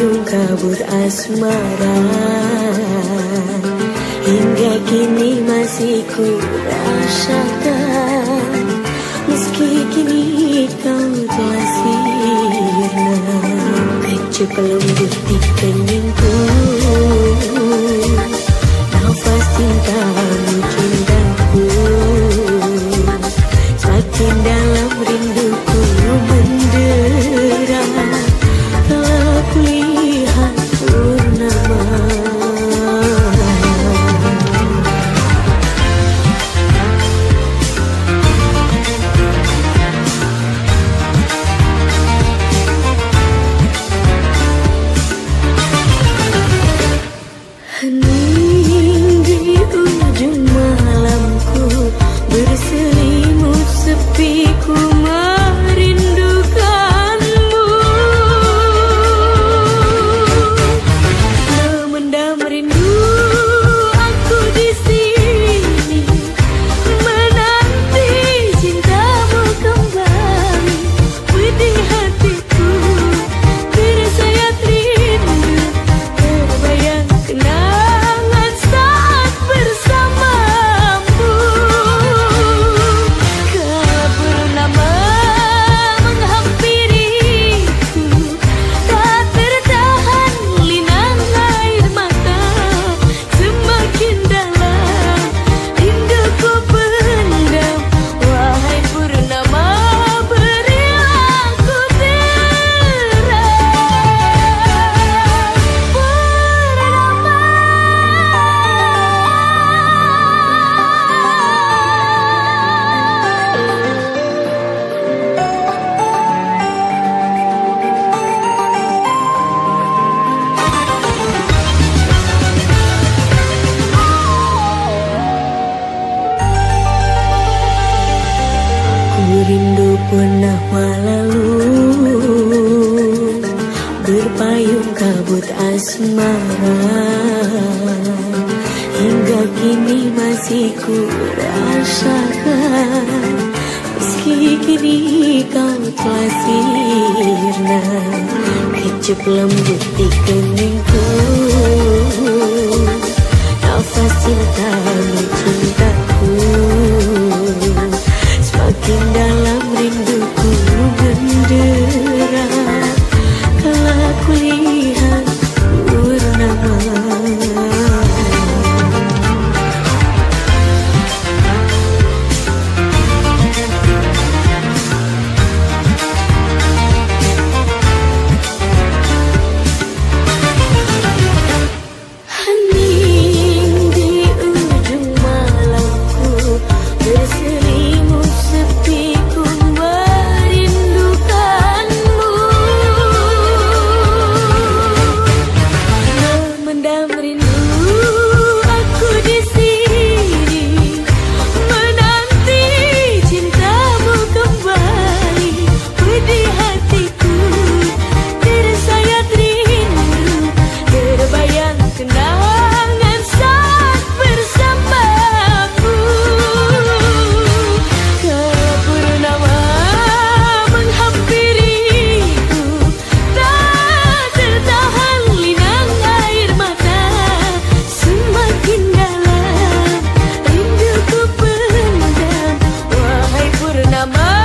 payung kabut asmara. Hingga kini masih ku rasakan. sepi ku Rindu pernah lalu Berpayung kabut asmara. Hingga kini masih ku rasakan. Meski kini kau telah sirna Kecup lembut di keningku. Nafas cinta merindu nama